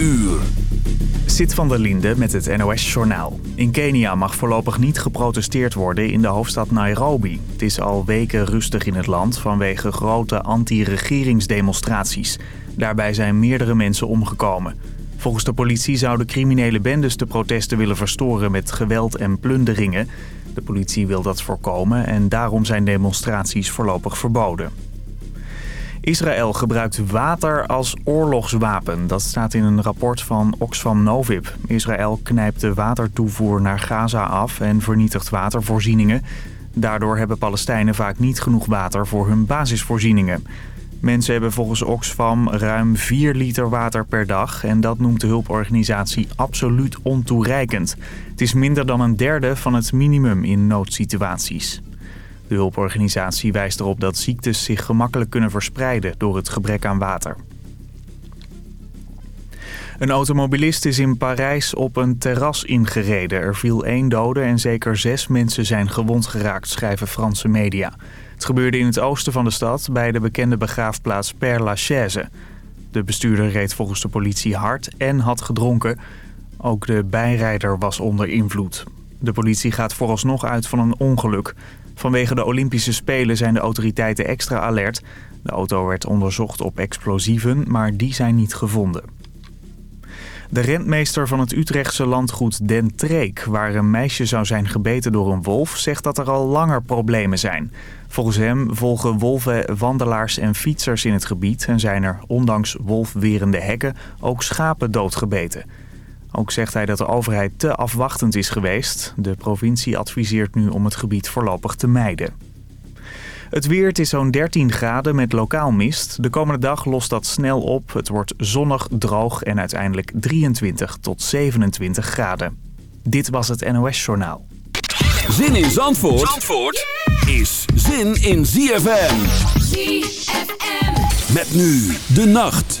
uur. Zit van der Linde met het NOS-journaal. In Kenia mag voorlopig niet geprotesteerd worden in de hoofdstad Nairobi. Het is al weken rustig in het land vanwege grote anti-regeringsdemonstraties. Daarbij zijn meerdere mensen omgekomen. Volgens de politie zouden criminele bendes de protesten willen verstoren met geweld en plunderingen. De politie wil dat voorkomen en daarom zijn demonstraties voorlopig verboden. Israël gebruikt water als oorlogswapen. Dat staat in een rapport van Oxfam Novib. Israël knijpt de watertoevoer naar Gaza af en vernietigt watervoorzieningen. Daardoor hebben Palestijnen vaak niet genoeg water voor hun basisvoorzieningen. Mensen hebben volgens Oxfam ruim 4 liter water per dag... en dat noemt de hulporganisatie absoluut ontoereikend. Het is minder dan een derde van het minimum in noodsituaties. De hulporganisatie wijst erop dat ziektes zich gemakkelijk kunnen verspreiden door het gebrek aan water. Een automobilist is in Parijs op een terras ingereden. Er viel één dode en zeker zes mensen zijn gewond geraakt, schrijven Franse media. Het gebeurde in het oosten van de stad bij de bekende begraafplaats Père Lachaise. De bestuurder reed volgens de politie hard en had gedronken. Ook de bijrijder was onder invloed. De politie gaat vooralsnog uit van een ongeluk. Vanwege de Olympische Spelen zijn de autoriteiten extra alert. De auto werd onderzocht op explosieven, maar die zijn niet gevonden. De rentmeester van het Utrechtse landgoed Den Treek, waar een meisje zou zijn gebeten door een wolf, zegt dat er al langer problemen zijn. Volgens hem volgen wolven wandelaars en fietsers in het gebied en zijn er, ondanks wolfwerende hekken, ook schapen doodgebeten. Ook zegt hij dat de overheid te afwachtend is geweest. De provincie adviseert nu om het gebied voorlopig te mijden. Het weer, het is zo'n 13 graden met lokaal mist. De komende dag lost dat snel op. Het wordt zonnig, droog en uiteindelijk 23 tot 27 graden. Dit was het NOS Journaal. Zin in Zandvoort, Zandvoort is zin in ZFM. ZFM. Met nu de nacht.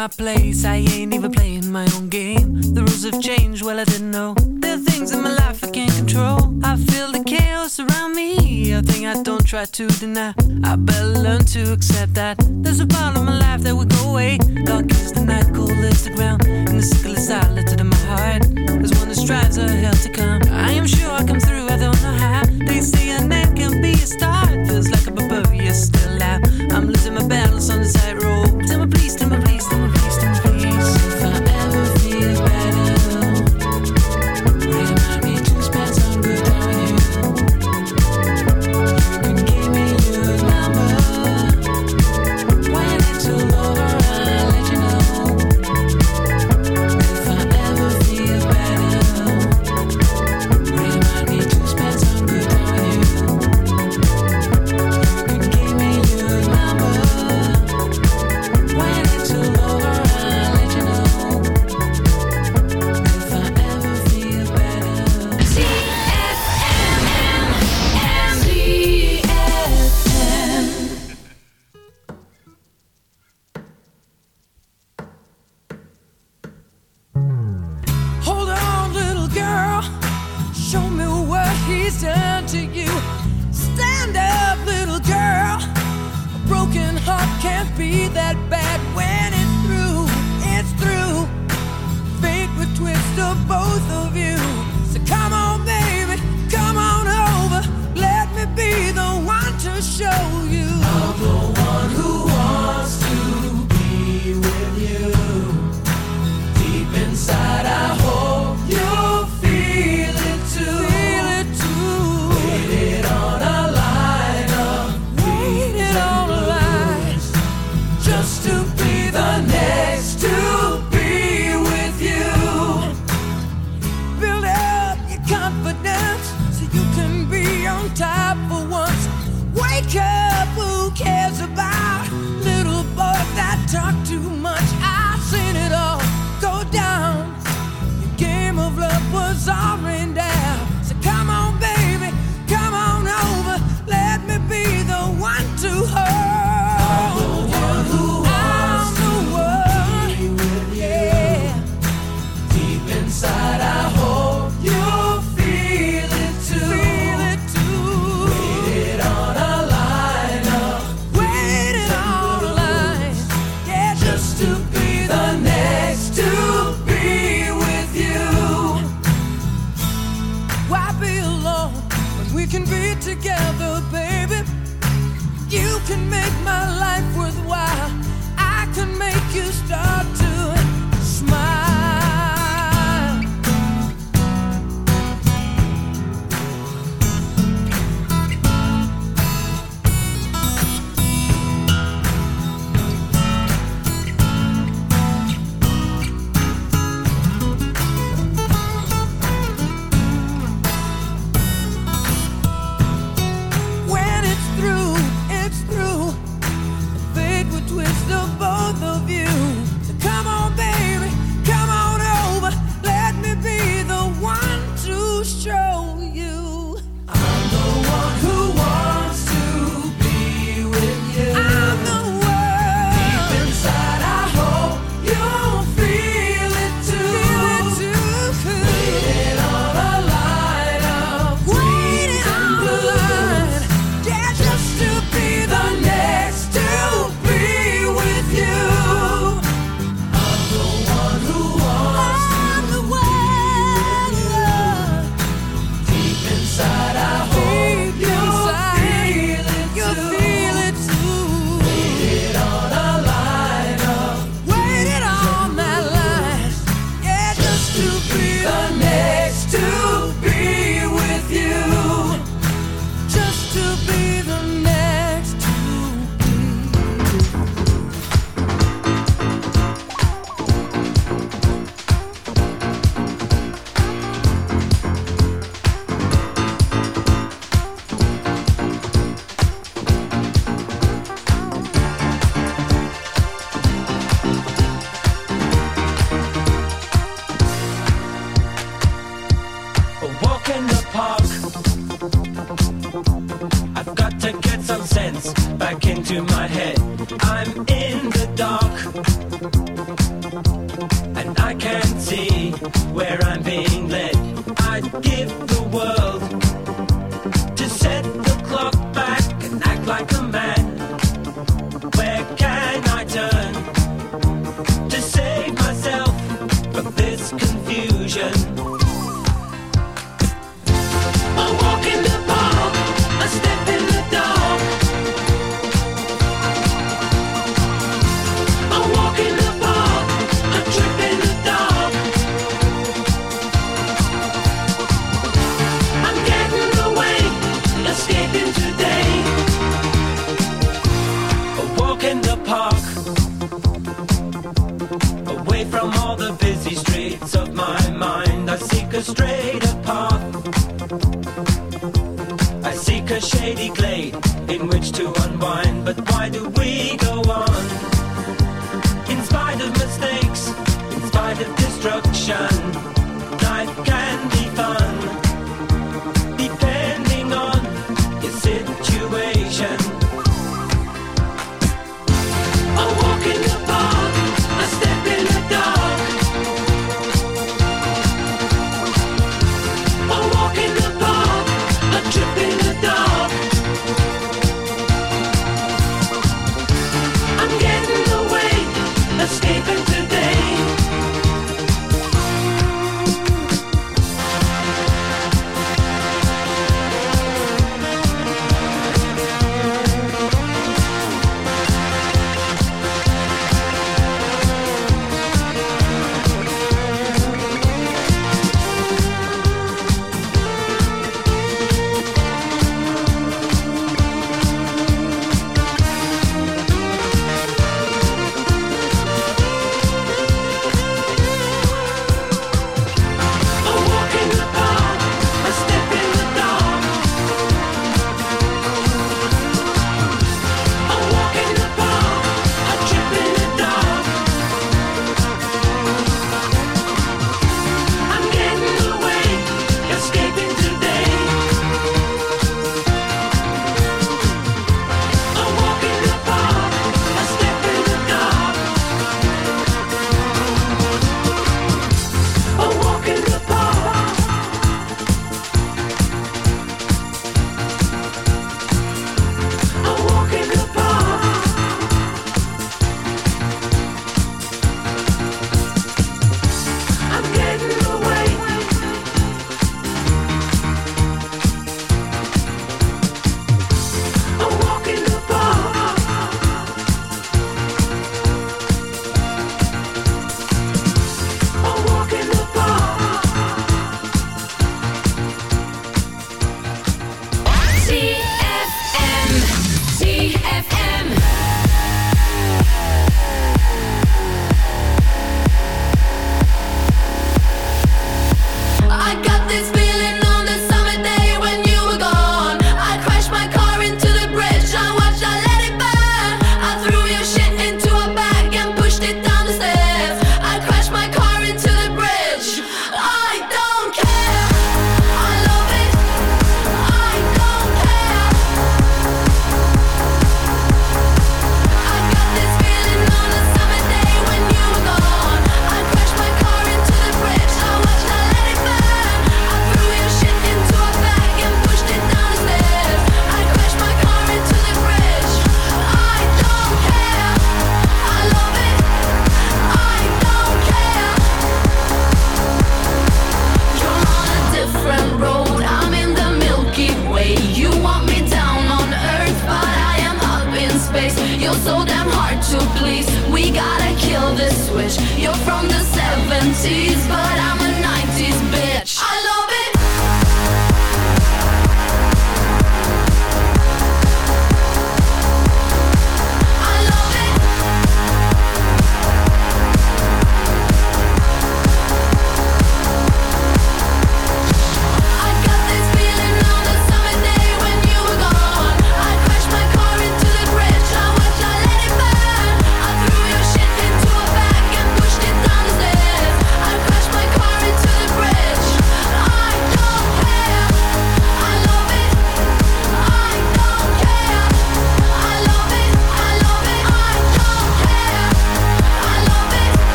My place. I give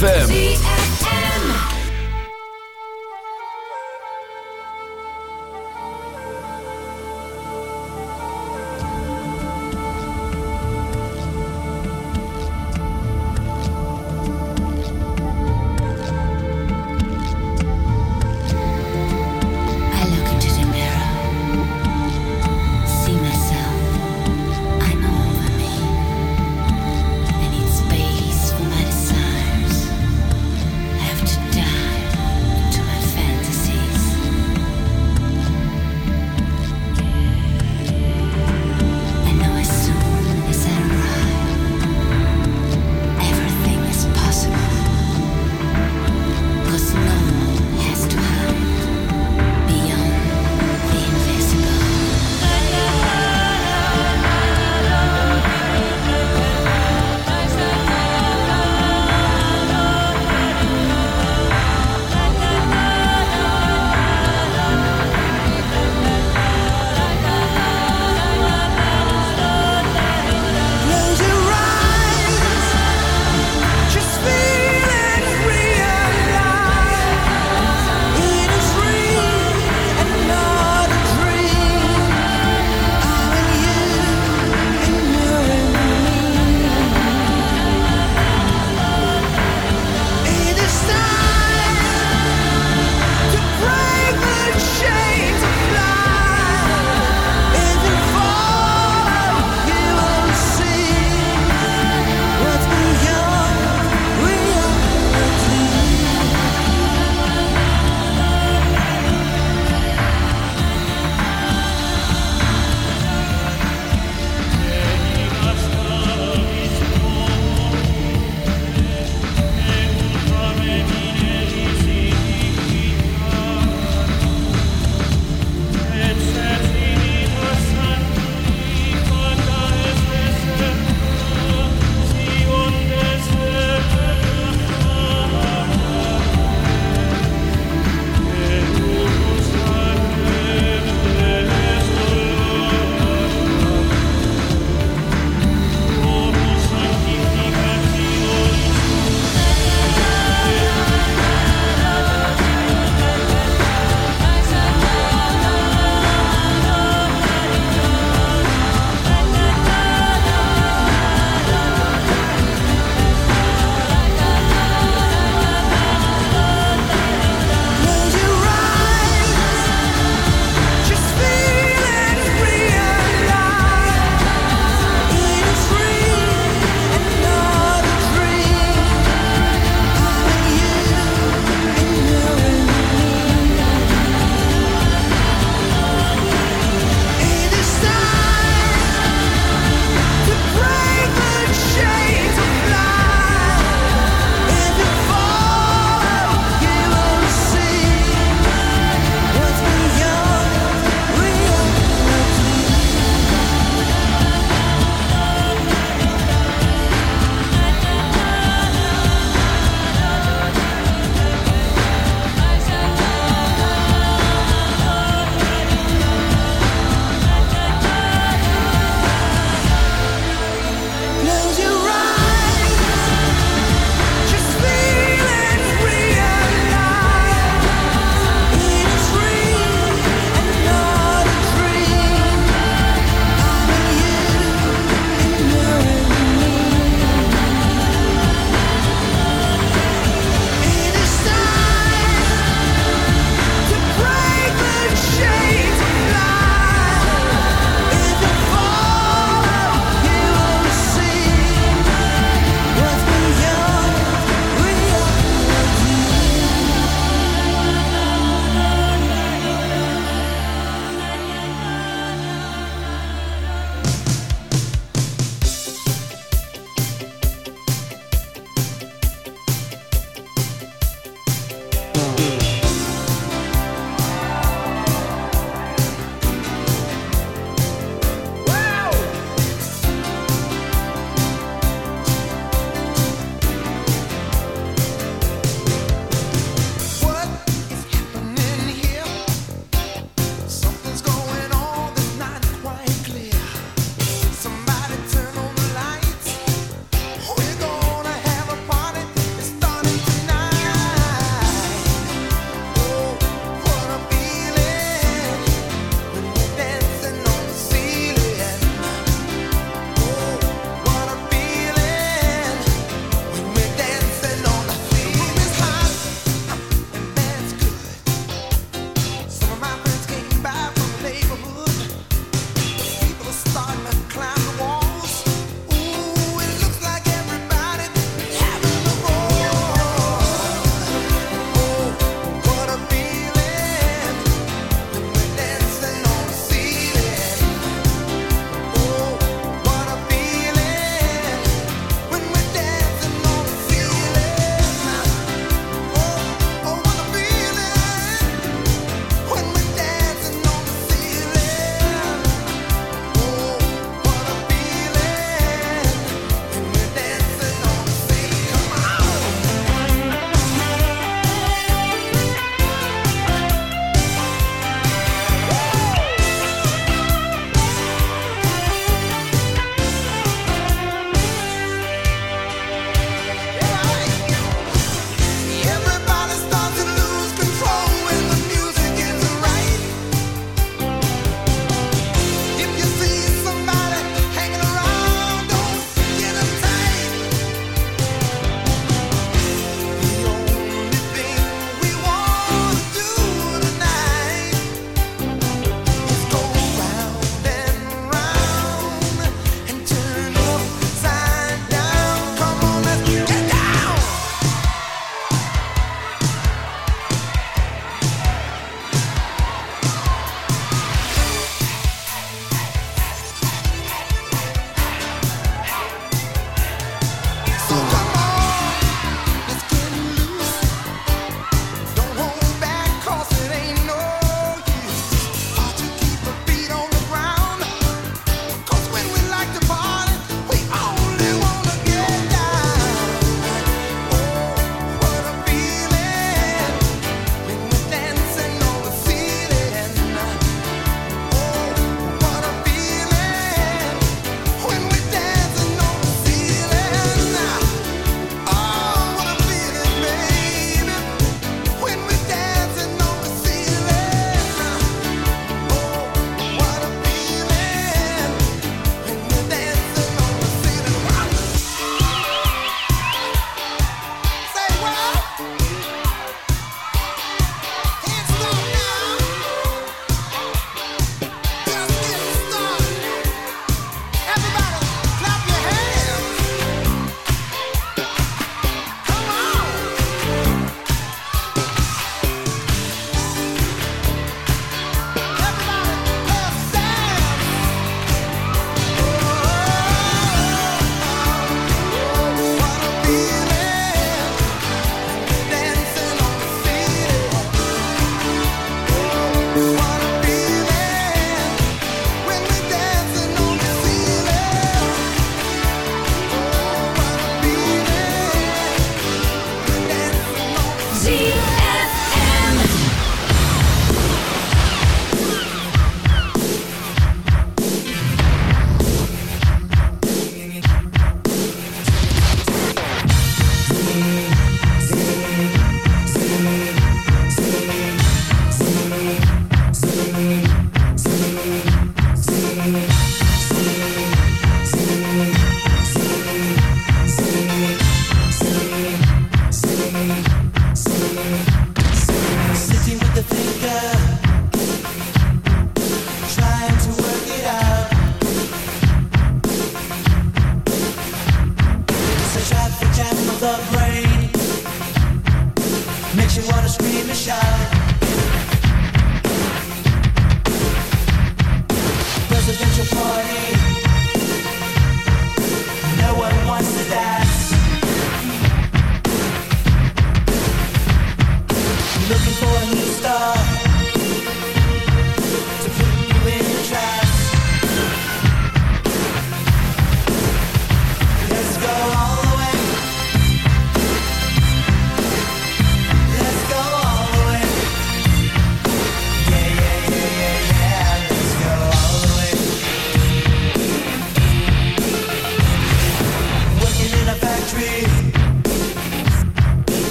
ZFM.